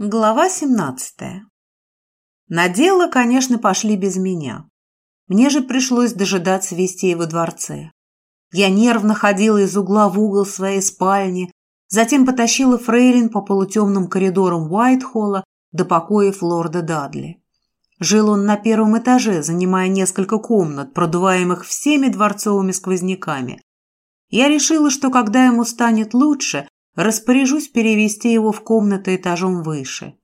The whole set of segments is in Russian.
Глава 17. На дело, конечно, пошли без меня. Мне же пришлось дожидаться вестей во дворце. Я нервно ходила из угла в угол своей спальни, затем потащила Фрейлин по полутемным коридорам Уайтхолла до покоев лорда Дадли. Жил он на первом этаже, занимая несколько комнат, продуваемых всеми дворцовыми сквозняками. Я решила, что когда ему станет лучше, Распоряжусь перевести его в комнаты этажом выше.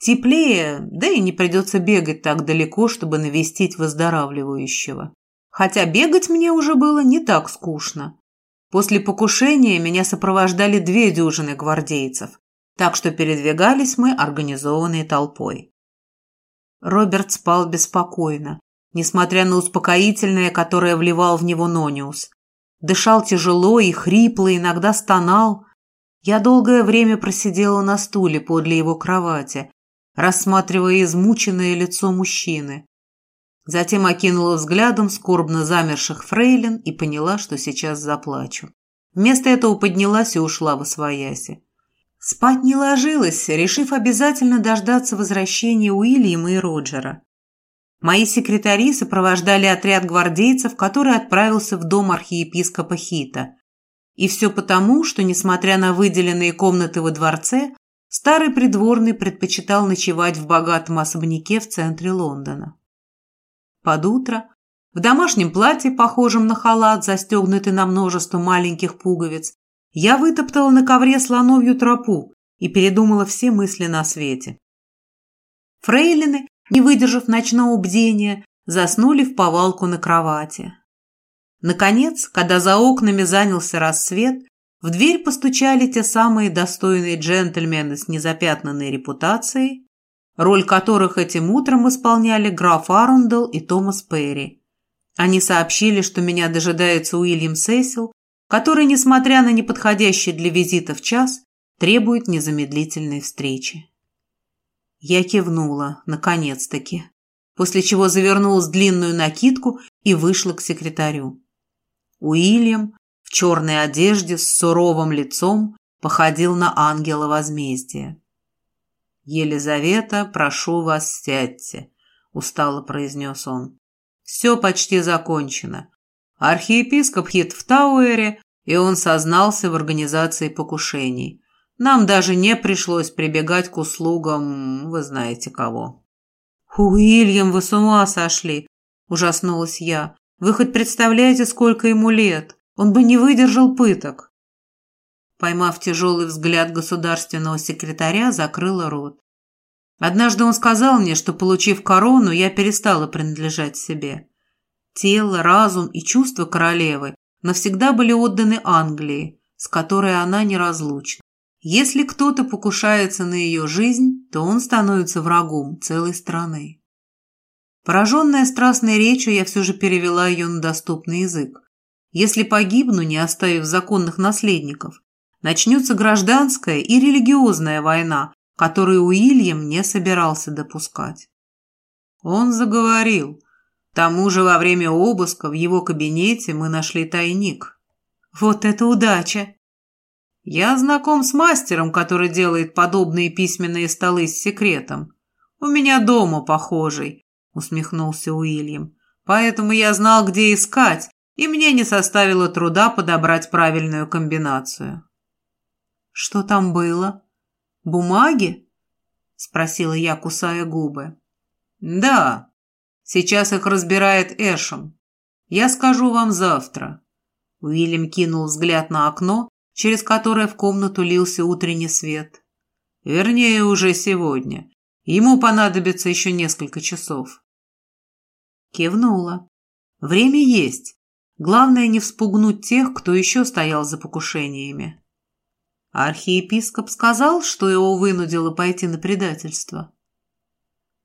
Теплее, да и не придется бегать так далеко, чтобы навестить выздоравливающего. Хотя бегать мне уже было не так скучно. После покушения меня сопровождали две дюжины гвардейцев, так что передвигались мы организованной толпой. Роберт спал беспокойно, несмотря на успокоительное, которое вливал в него Нониус. Дышал тяжело и хрипло, иногда стонал. Я долгое время просидела на стуле подле его кровати, рассматривая измученное лицо мужчины. Затем окинула взглядом скорбно замерших фрейлин и поняла, что сейчас заплачу. Вместо этого поднялась и ушла во свояси. Спать не ложилась, решив обязательно дождаться возвращения Уильяма и Роджера. Мои секретари сопровождали отряд гвардейцев, который отправился в дом архиепископа Хита. И все потому, что, несмотря на выделенные комнаты во дворце, старый придворный предпочитал ночевать в богатом особняке в центре Лондона. Под утро, в домашнем платье, похожем на халат, застегнутый на множество маленьких пуговиц, я вытоптала на ковре слоновью тропу и передумала все мысли на свете. Фрейлины, не выдержав ночного бдения, заснули в повалку на кровати. Наконец, когда за окнами занялся рассвет, в дверь постучали те самые достойные джентльмены с незапятнанной репутацией, роль которых этим утром исполняли граф Арундел и Томас Перри. Они сообщили, что меня дожидается Уильям Сесил, который, несмотря на неподходящий для визита в час, требует незамедлительной встречи. Я кивнула, наконец-таки, после чего завернулась в длинную накидку и вышла к секретарю. Уильям в черной одежде с суровым лицом походил на ангела возмездия. «Елизавета, прошу вас, сядьте», — устало произнес он. «Все почти закончено. Архиепископ Хит в Тауэре, и он сознался в организации покушений. Нам даже не пришлось прибегать к услугам, вы знаете кого». «Уильям, вы с ума сошли!» – ужаснулась я. Вы хоть представляете, сколько ему лет? Он бы не выдержал пыток. Поймав тяжелый взгляд государственного секретаря, закрыла рот. Однажды он сказал мне, что, получив корону, я перестала принадлежать себе. Тело, разум и чувства королевы навсегда были отданы Англии, с которой она неразлучна. Если кто-то покушается на ее жизнь, то он становится врагом целой страны. Пораженная страстной речью, я все же перевела ее на доступный язык. Если погибну, не оставив законных наследников, начнется гражданская и религиозная война, которую Уильям не собирался допускать. Он заговорил. К тому же во время обыска в его кабинете мы нашли тайник. Вот это удача! Я знаком с мастером, который делает подобные письменные столы с секретом. У меня дома похожий, усмехнулся Уильям. Поэтому я знал, где искать, и мне не составило труда подобрать правильную комбинацию. Что там было? Бумаги? спросила я, кусая губы. Да. Сейчас их разбирает Эшем. Я скажу вам завтра. Уильям кинул взгляд на окно, через которое в комнату лился утренний свет. Вернее, уже сегодня. Ему понадобится еще несколько часов. Кивнула. Время есть. Главное не вспугнуть тех, кто еще стоял за покушениями. Архиепископ сказал, что его вынудило пойти на предательство.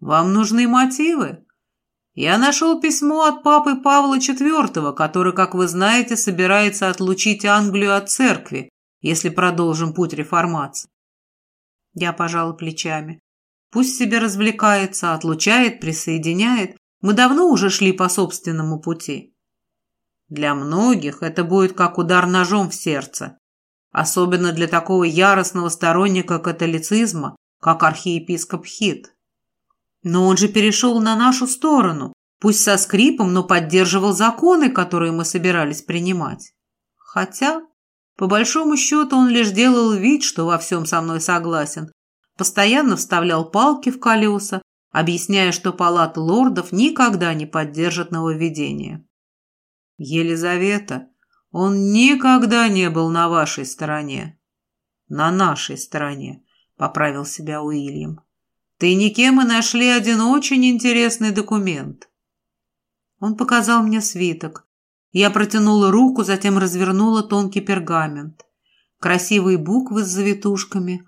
«Вам нужны мотивы?» «Я нашел письмо от папы Павла IV, который, как вы знаете, собирается отлучить Англию от церкви, если продолжим путь реформации». Я пожала плечами. Пусть себе развлекается, отлучает, присоединяет. Мы давно уже шли по собственному пути. Для многих это будет как удар ножом в сердце. Особенно для такого яростного сторонника католицизма, как архиепископ Хит. Но он же перешел на нашу сторону, пусть со скрипом, но поддерживал законы, которые мы собирались принимать. Хотя, по большому счету, он лишь делал вид, что во всем со мной согласен, постоянно вставлял палки в колеса, объясняя, что палата лордов никогда не поддержит нововведение. Елизавета, он никогда не был на вашей стороне. На нашей стороне, поправил себя Уильям. Ты никем и нашли один очень интересный документ. Он показал мне свиток. Я протянула руку, затем развернула тонкий пергамент. Красивые буквы с завитушками.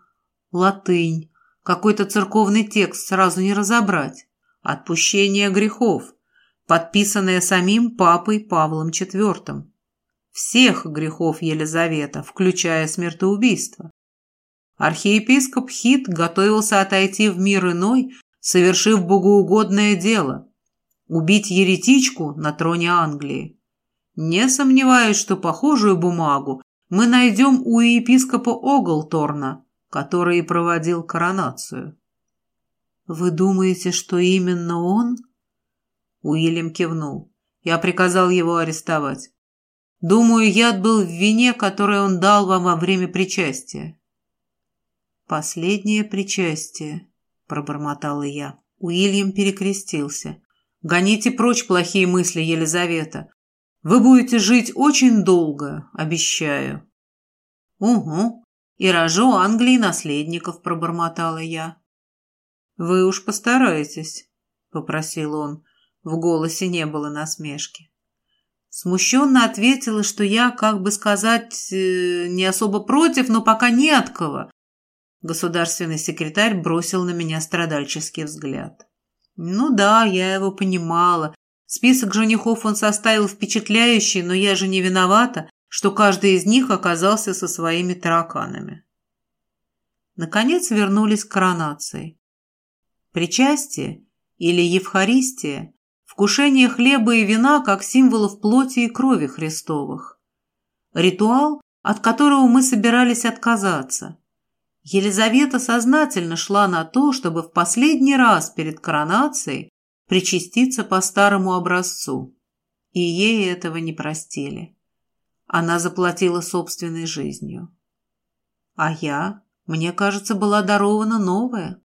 Латынь. Какой-то церковный текст сразу не разобрать. Отпущение грехов, подписанное самим папой Павлом IV. Всех грехов Елизавета, включая смертоубийство. Архиепископ Хит готовился отойти в мир иной, совершив богоугодное дело – убить еретичку на троне Англии. Не сомневаюсь, что похожую бумагу мы найдем у епископа Оглторна, который и проводил коронацию. «Вы думаете, что именно он?» Уильям кивнул. «Я приказал его арестовать. Думаю, яд был в вине, которое он дал вам во время причастия». «Последнее причастие», — пробормотала я. Уильям перекрестился. «Гоните прочь плохие мысли, Елизавета. Вы будете жить очень долго, обещаю». «Угу», и рожу Англии наследников», — пробормотала я. «Вы уж постарайтесь», — попросил он. В голосе не было насмешки. Смущенно ответила, что я, как бы сказать, э, не особо против, но пока не от кого. Государственный секретарь бросил на меня страдальческий взгляд. Ну да, я его понимала. Список женихов он составил впечатляющий, но я же не виновата что каждый из них оказался со своими тараканами. Наконец вернулись к коронации. Причастие или Евхаристия – вкушение хлеба и вина как символов плоти и крови Христовых. Ритуал, от которого мы собирались отказаться. Елизавета сознательно шла на то, чтобы в последний раз перед коронацией причаститься по старому образцу. И ей этого не простили. Она заплатила собственной жизнью. А я, мне кажется, была дарована новая.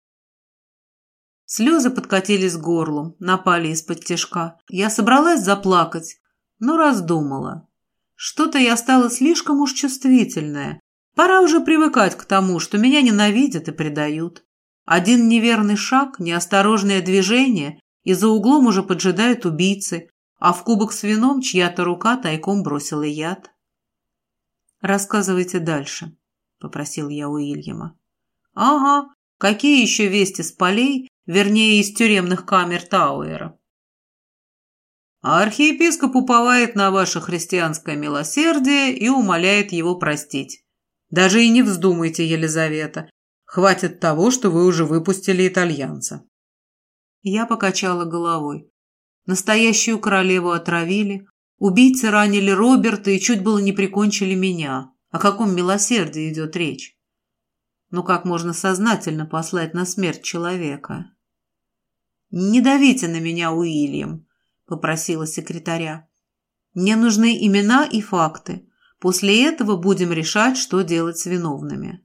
Слезы подкатились к горлу, напали из-под тяжка. Я собралась заплакать, но раздумала. Что-то я стала слишком уж чувствительная. Пора уже привыкать к тому, что меня ненавидят и предают. Один неверный шаг, неосторожное движение, и за углом уже поджидают убийцы, а в кубок с вином чья-то рука тайком бросила яд. «Рассказывайте дальше», — попросил я Уильяма. «Ага, какие еще вести с полей, вернее, из тюремных камер Тауэра?» Архиепископ уповает на ваше христианское милосердие и умоляет его простить. Даже и не вздумайте, Елизавета. Хватит того, что вы уже выпустили итальянца. Я покачала головой. Настоящую королеву отравили, Убийцы ранили Роберта и чуть было не прикончили меня. О каком милосердии идет речь? Ну как можно сознательно послать на смерть человека? «Не давите на меня, Уильям», — попросила секретаря. «Мне нужны имена и факты. После этого будем решать, что делать с виновными».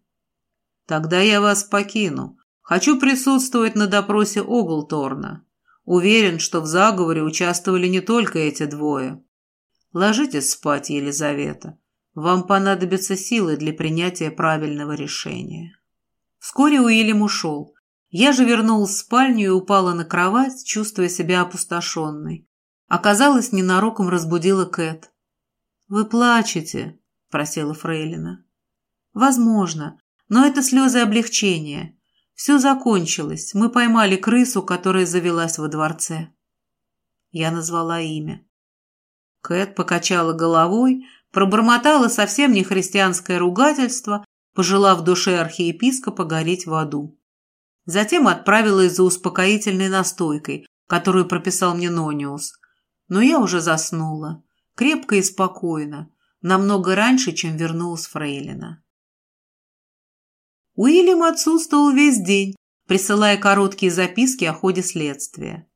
«Тогда я вас покину. Хочу присутствовать на допросе Оглторна. Уверен, что в заговоре участвовали не только эти двое. Ложитесь спать, Елизавета. Вам понадобятся силы для принятия правильного решения. Вскоре Уильям ушел. Я же вернулась в спальню и упала на кровать, чувствуя себя опустошенной. Оказалось, ненароком разбудила Кэт. «Вы плачете?» – просила Фрейлина. «Возможно, но это слезы облегчения. Все закончилось. Мы поймали крысу, которая завелась во дворце». Я назвала имя. Кэт покачала головой, пробормотала совсем не христианское ругательство, пожелав душе архиепископа гореть в аду. Затем отправилась за успокоительной настойкой, которую прописал мне Нониус. Но я уже заснула, крепко и спокойно, намного раньше, чем вернулась Фрейлина. Уильям отсутствовал весь день, присылая короткие записки о ходе следствия.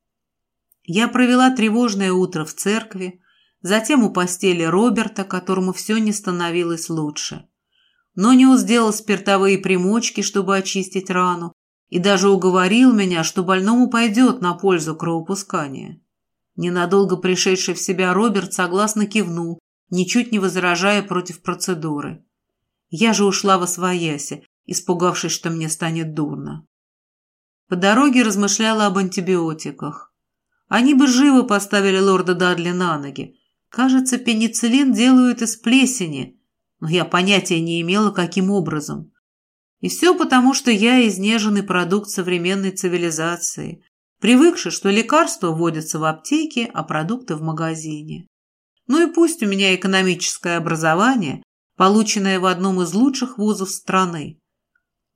Я провела тревожное утро в церкви, затем у постели Роберта, которому все не становилось лучше. Но не сделал спиртовые примочки, чтобы очистить рану, и даже уговорил меня, что больному пойдет на пользу кровопускания. Ненадолго пришедший в себя Роберт согласно кивнул, ничуть не возражая против процедуры. Я же ушла во свояси, испугавшись, что мне станет дурно. По дороге размышляла об антибиотиках. Они бы живо поставили лорда Дадли на ноги. Кажется, пенициллин делают из плесени, но я понятия не имела, каким образом. И все потому, что я изнеженный продукт современной цивилизации, привыкший, что лекарства вводятся в аптеке, а продукты в магазине. Ну и пусть у меня экономическое образование, полученное в одном из лучших вузов страны.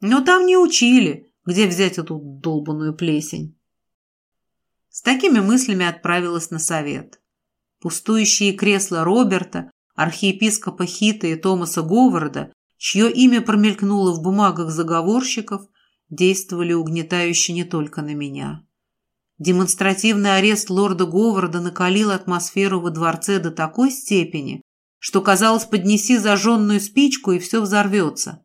Но там не учили, где взять эту долбанную плесень. С такими мыслями отправилась на совет. Пустующие кресла Роберта, архиепископа Хита и Томаса Говарда, чье имя промелькнуло в бумагах заговорщиков, действовали угнетающе не только на меня. Демонстративный арест лорда Говарда накалил атмосферу во дворце до такой степени, что, казалось, поднеси зажженную спичку, и все взорвется.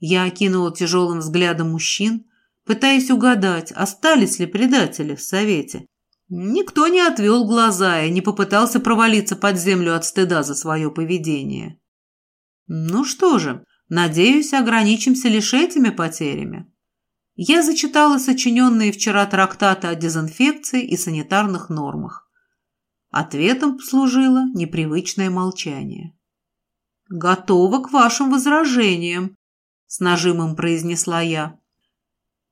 Я окинула тяжелым взглядом мужчин, пытаясь угадать, остались ли предатели в совете. Никто не отвел глаза и не попытался провалиться под землю от стыда за свое поведение. Ну что же, надеюсь, ограничимся лишь этими потерями. Я зачитала сочиненные вчера трактаты о дезинфекции и санитарных нормах. Ответом служило непривычное молчание. «Готова к вашим возражениям», — с нажимом произнесла я.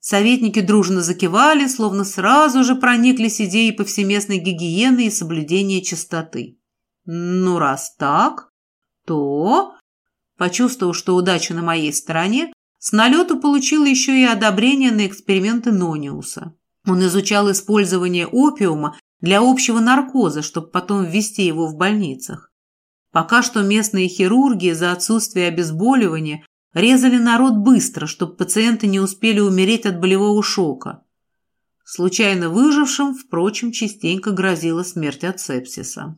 Советники дружно закивали, словно сразу же прониклись идеей повсеместной гигиены и соблюдения чистоты. Ну, раз так, то... Почувствовав, что удача на моей стороне, с налету получил еще и одобрение на эксперименты Нониуса. Он изучал использование опиума для общего наркоза, чтобы потом ввести его в больницах. Пока что местные хирурги за отсутствие обезболивания Резали народ быстро, чтобы пациенты не успели умереть от болевого шока. Случайно выжившим, впрочем, частенько грозила смерть от сепсиса.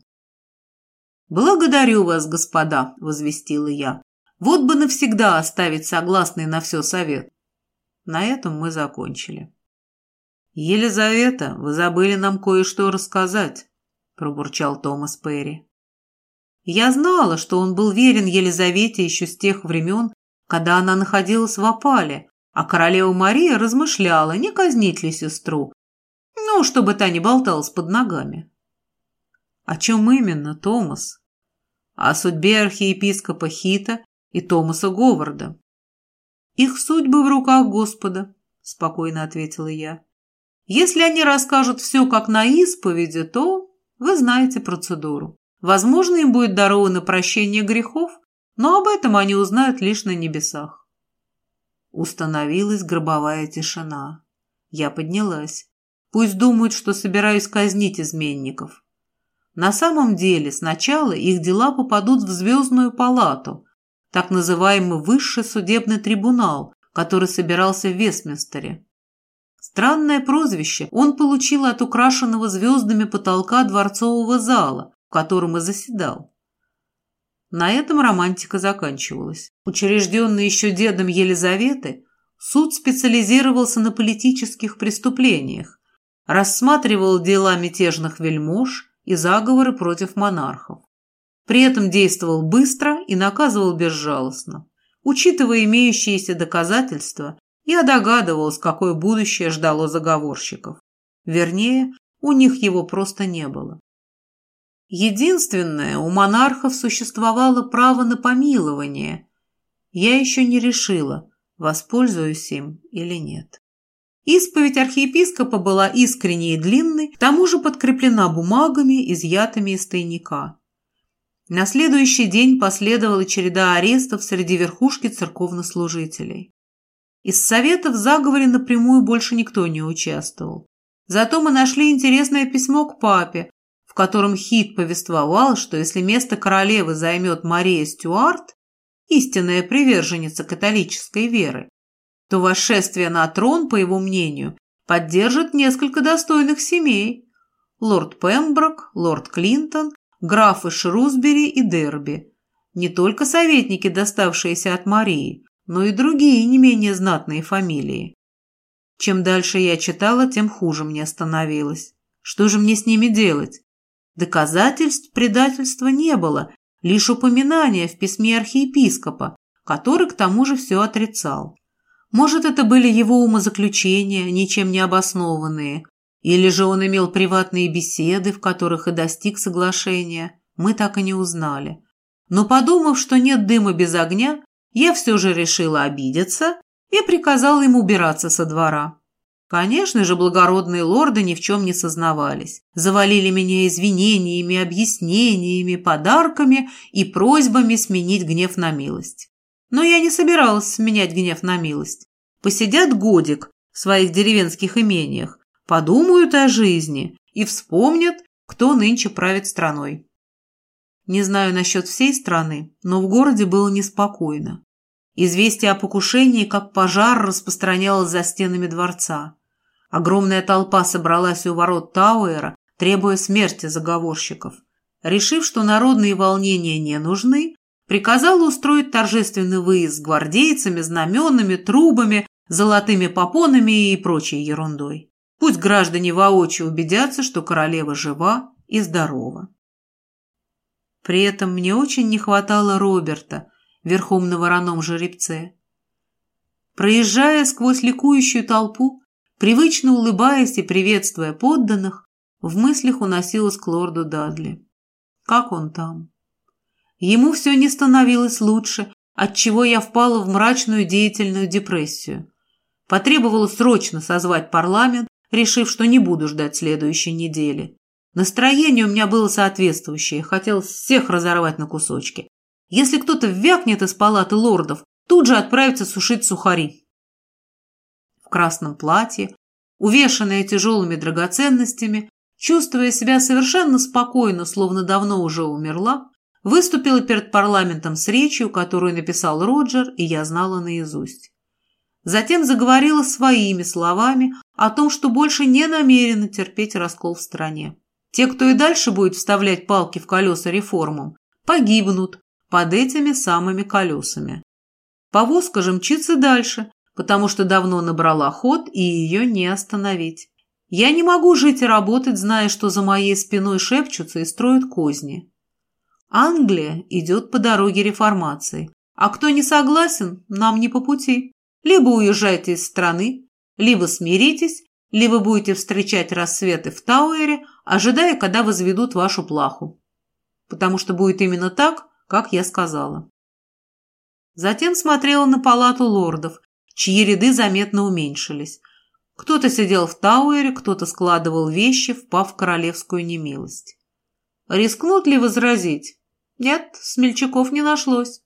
«Благодарю вас, господа», — возвестила я. «Вот бы навсегда оставить согласный на все совет». На этом мы закончили. «Елизавета, вы забыли нам кое-что рассказать», — пробурчал Томас Перри. Я знала, что он был верен Елизавете еще с тех времен, когда она находилась в опале, а королева Мария размышляла, не казнить ли сестру, ну, чтобы та не болталась под ногами. О чем именно, Томас? О судьбе архиепископа Хита и Томаса Говарда. Их судьбы в руках Господа, спокойно ответила я. Если они расскажут все как на исповеди, то вы знаете процедуру. Возможно, им будет даровано прощение грехов, но об этом они узнают лишь на небесах. Установилась гробовая тишина. Я поднялась. Пусть думают, что собираюсь казнить изменников. На самом деле сначала их дела попадут в Звездную палату, так называемый Высший судебный трибунал, который собирался в Вестминстере. Странное прозвище он получил от украшенного звездами потолка дворцового зала, в котором и заседал. На этом романтика заканчивалась. Учрежденный еще дедом Елизаветы, суд специализировался на политических преступлениях, рассматривал дела мятежных вельмож и заговоры против монархов. При этом действовал быстро и наказывал безжалостно. Учитывая имеющиеся доказательства, я догадывалась, какое будущее ждало заговорщиков. Вернее, у них его просто не было. Единственное, у монархов существовало право на помилование. Я еще не решила, воспользуюсь им или нет. Исповедь архиепископа была искренней и длинной, к тому же подкреплена бумагами, изъятыми из тайника. На следующий день последовала череда арестов среди верхушки церковнослужителей. Из совета в заговоре напрямую больше никто не участвовал. Зато мы нашли интересное письмо к папе, в котором Хит повествовал, что если место королевы займет Мария Стюарт, истинная приверженница католической веры, то восшествие на трон, по его мнению, поддержит несколько достойных семей. Лорд Пемброк, лорд Клинтон, графы Шрусбери и Дерби. Не только советники, доставшиеся от Марии, но и другие не менее знатные фамилии. Чем дальше я читала, тем хуже мне становилось. Что же мне с ними делать? Доказательств предательства не было, лишь упоминание в письме архиепископа, который к тому же все отрицал. Может, это были его умозаключения, ничем не обоснованные, или же он имел приватные беседы, в которых и достиг соглашения, мы так и не узнали. Но подумав, что нет дыма без огня, я все же решила обидеться и приказала им убираться со двора. Конечно же, благородные лорды ни в чем не сознавались. Завалили меня извинениями, объяснениями, подарками и просьбами сменить гнев на милость. Но я не собиралась сменять гнев на милость. Посидят годик в своих деревенских имениях, подумают о жизни и вспомнят, кто нынче правит страной. Не знаю насчет всей страны, но в городе было неспокойно. Известие о покушении, как пожар, распространялось за стенами дворца. Огромная толпа собралась у ворот Тауэра, требуя смерти заговорщиков. Решив, что народные волнения не нужны, приказала устроить торжественный выезд с гвардейцами, знаменами, трубами, золотыми попонами и прочей ерундой. Пусть граждане воочию убедятся, что королева жива и здорова. При этом мне очень не хватало Роберта, верхом на вороном жеребце. Проезжая сквозь ликующую толпу, Привычно улыбаясь и приветствуя подданных, в мыслях уносилась к лорду Дадли. Как он там? Ему все не становилось лучше, отчего я впала в мрачную деятельную депрессию. Потребовалось срочно созвать парламент, решив, что не буду ждать следующей недели. Настроение у меня было соответствующее, хотелось всех разорвать на кусочки. Если кто-то вякнет из палаты лордов, тут же отправиться сушить сухари красном платье, увешанная тяжелыми драгоценностями, чувствуя себя совершенно спокойно, словно давно уже умерла, выступила перед парламентом с речью, которую написал Роджер, и я знала наизусть. Затем заговорила своими словами о том, что больше не намерена терпеть раскол в стране. Те, кто и дальше будет вставлять палки в колеса реформам, погибнут под этими самыми колесами. Повозка же мчится дальше, потому что давно набрала ход и ее не остановить. Я не могу жить и работать, зная, что за моей спиной шепчутся и строят козни. Англия идет по дороге реформации, а кто не согласен, нам не по пути. Либо уезжайте из страны, либо смиритесь, либо будете встречать рассветы в Тауэре, ожидая, когда возведут вашу плаху. Потому что будет именно так, как я сказала. Затем смотрела на палату лордов, чьи ряды заметно уменьшились. Кто-то сидел в Тауэре, кто-то складывал вещи, впав в королевскую немилость. Рискнут ли возразить? Нет, смельчаков не нашлось.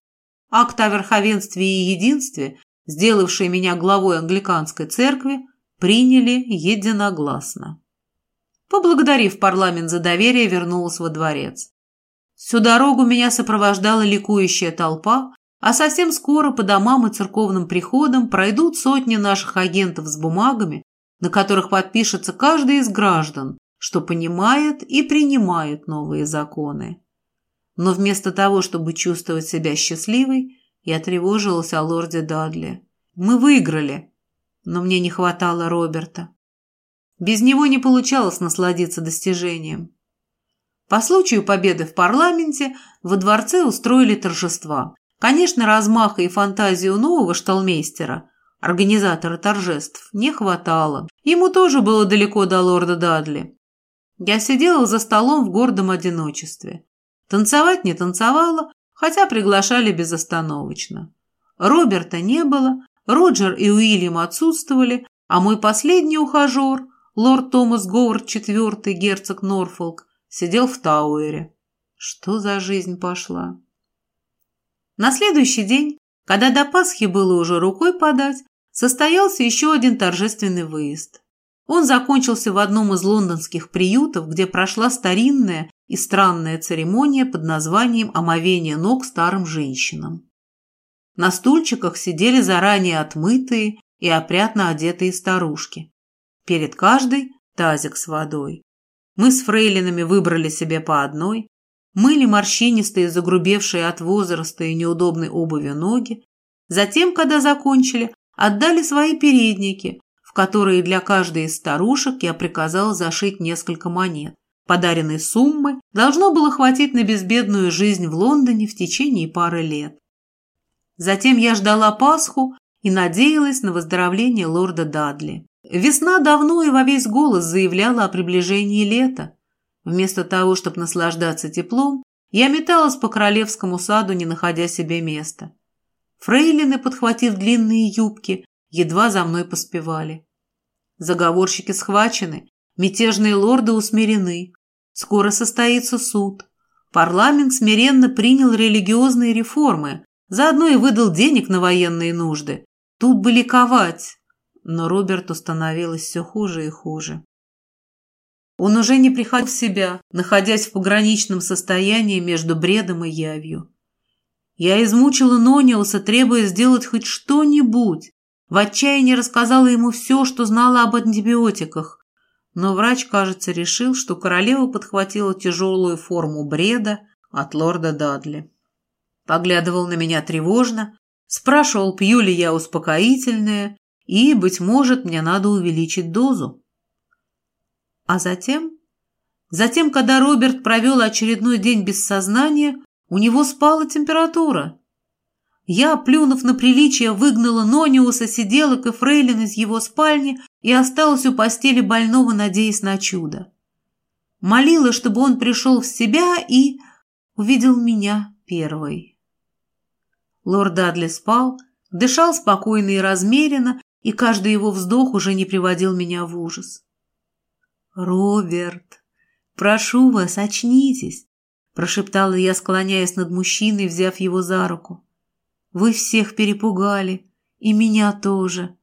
Акт о верховенстве и единстве, сделавший меня главой англиканской церкви, приняли единогласно. Поблагодарив парламент за доверие, вернулась во дворец. Всю дорогу меня сопровождала ликующая толпа, а совсем скоро по домам и церковным приходам пройдут сотни наших агентов с бумагами, на которых подпишется каждый из граждан, что понимает и принимает новые законы. Но вместо того, чтобы чувствовать себя счастливой, я тревожилась о лорде Дадли. Мы выиграли, но мне не хватало Роберта. Без него не получалось насладиться достижением. По случаю победы в парламенте во дворце устроили торжества. Конечно, размаха и фантазии у нового шталмейстера, организатора торжеств, не хватало. Ему тоже было далеко до лорда Дадли. Я сидела за столом в гордом одиночестве. Танцевать не танцевала, хотя приглашали безостановочно. Роберта не было, Роджер и Уильям отсутствовали, а мой последний ухажер, лорд Томас Говард IV, герцог Норфолк, сидел в Тауэре. Что за жизнь пошла? На следующий день, когда до Пасхи было уже рукой подать, состоялся еще один торжественный выезд. Он закончился в одном из лондонских приютов, где прошла старинная и странная церемония под названием «Омовение ног старым женщинам». На стульчиках сидели заранее отмытые и опрятно одетые старушки. Перед каждой тазик с водой. Мы с фрейлинами выбрали себе по одной, мыли морщинистые, загрубевшие от возраста и неудобной обуви ноги. Затем, когда закончили, отдали свои передники, в которые для каждой из старушек я приказала зашить несколько монет. Подаренной суммы должно было хватить на безбедную жизнь в Лондоне в течение пары лет. Затем я ждала Пасху и надеялась на выздоровление лорда Дадли. Весна давно и во весь голос заявляла о приближении лета. Вместо того, чтобы наслаждаться теплом, я металась по королевскому саду, не находя себе места. Фрейлины, подхватив длинные юбки, едва за мной поспевали. Заговорщики схвачены, Мятежные лорды усмирены. Скоро состоится суд. Парламент смиренно принял религиозные реформы, заодно и выдал денег на военные нужды. Тут бы ликовать. Но Роберту становилось все хуже и хуже. Он уже не приходил в себя, находясь в пограничном состоянии между бредом и явью. Я измучила Нониуса, требуя сделать хоть что-нибудь. В отчаянии рассказала ему все, что знала об антибиотиках, но врач, кажется, решил, что королева подхватила тяжелую форму бреда от лорда Дадли. Поглядывал на меня тревожно, спрашивал, пью ли я успокоительное, и, быть может, мне надо увеличить дозу. А затем, затем, когда Роберт провел очередной день без сознания, у него спала температура. Я, плюнув на приличие, выгнала Нониуса, сиделок и фрейлин из его спальни и осталась у постели больного, надеясь на чудо. Молила, чтобы он пришел в себя и увидел меня первой. Лорд Дадли спал, дышал спокойно и размеренно, и каждый его вздох уже не приводил меня в ужас. «Роберт, прошу вас, очнитесь!» – прошептала я, склоняясь над мужчиной, взяв его за руку. Вы всех перепугали, и меня тоже.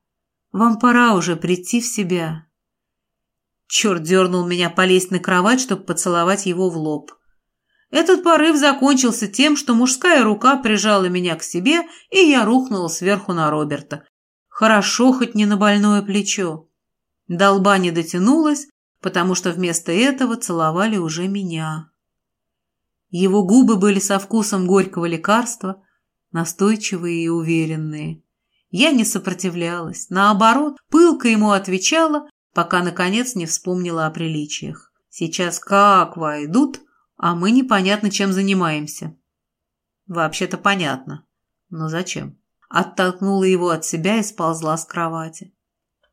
Вам пора уже прийти в себя. Черт дернул меня полезть на кровать, чтобы поцеловать его в лоб. Этот порыв закончился тем, что мужская рука прижала меня к себе, и я рухнула сверху на Роберта. Хорошо, хоть не на больное плечо. Долба не дотянулась, потому что вместо этого целовали уже меня. Его губы были со вкусом горького лекарства, настойчивые и уверенные. Я не сопротивлялась, наоборот, пылко ему отвечала, пока, наконец, не вспомнила о приличиях. Сейчас как войдут, а мы непонятно чем занимаемся. Вообще-то понятно. Но зачем? Оттолкнула его от себя и сползла с кровати.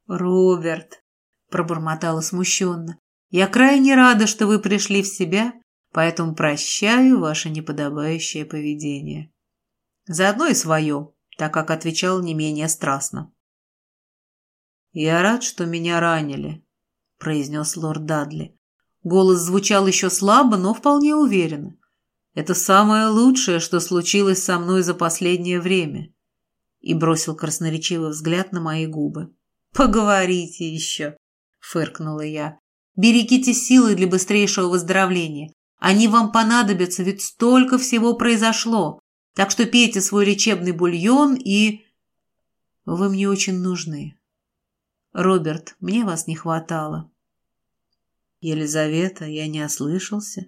«Роберт», — пробормотала смущенно, — «я крайне рада, что вы пришли в себя, поэтому прощаю ваше неподобающее поведение». Заодно и свое, так как отвечал не менее страстно. «Я рад, что меня ранили», — произнес лорд Дадли. Голос звучал еще слабо, но вполне уверенно. «Это самое лучшее, что случилось со мной за последнее время», и бросил красноречивый взгляд на мои губы. «Поговорите еще», — фыркнула я. «Берегите силы для быстрейшего выздоровления. Они вам понадобятся, ведь столько всего произошло. Так что пейте свой лечебный бульон и... Вы мне очень нужны. Роберт, мне вас не хватало. Елизавета, я не ослышался.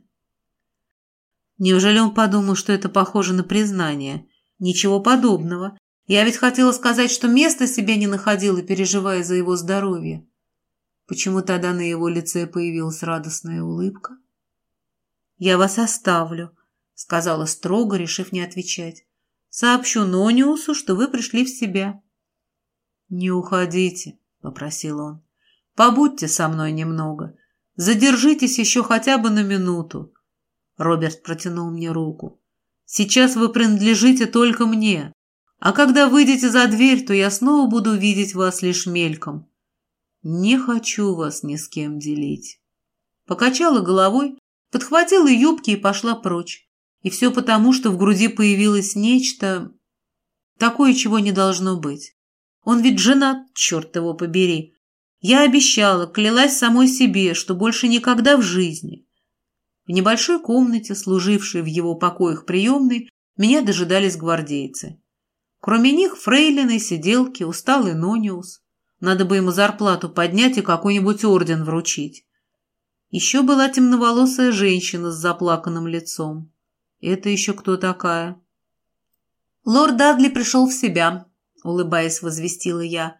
Неужели он подумал, что это похоже на признание? Ничего подобного. Я ведь хотела сказать, что места себе не находила, переживая за его здоровье. Почему тогда на его лице появилась радостная улыбка? «Я вас оставлю», сказала строго, решив не отвечать. Сообщу Нониусу, что вы пришли в себя. Не уходите, попросил он. Побудьте со мной немного. Задержитесь еще хотя бы на минуту. Роберт протянул мне руку. Сейчас вы принадлежите только мне. А когда выйдете за дверь, то я снова буду видеть вас лишь мельком. Не хочу вас ни с кем делить. Покачала головой, подхватила юбки и пошла прочь. И все потому, что в груди появилось нечто такое, чего не должно быть. Он ведь женат, черт его побери. Я обещала, клялась самой себе, что больше никогда в жизни. В небольшой комнате, служившей в его покоях приемной, меня дожидались гвардейцы. Кроме них фрейлины, сиделки, усталый Нониус. Надо бы ему зарплату поднять и какой-нибудь орден вручить. Еще была темноволосая женщина с заплаканным лицом. Это еще кто такая? Лорд Дадли пришел в себя, улыбаясь, возвестила я.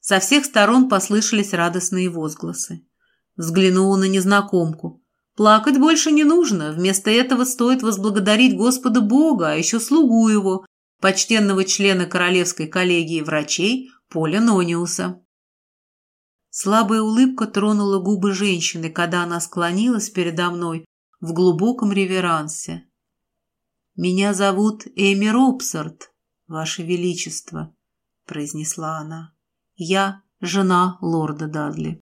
Со всех сторон послышались радостные возгласы. Взглянула на незнакомку. Плакать больше не нужно, вместо этого стоит возблагодарить Господа Бога, а еще слугу его, почтенного члена Королевской коллегии врачей Поля Нониуса. Слабая улыбка тронула губы женщины, когда она склонилась передо мной в глубоком реверансе. «Меня зовут Эми Робсарт, Ваше Величество», — произнесла она. «Я жена лорда Дадли».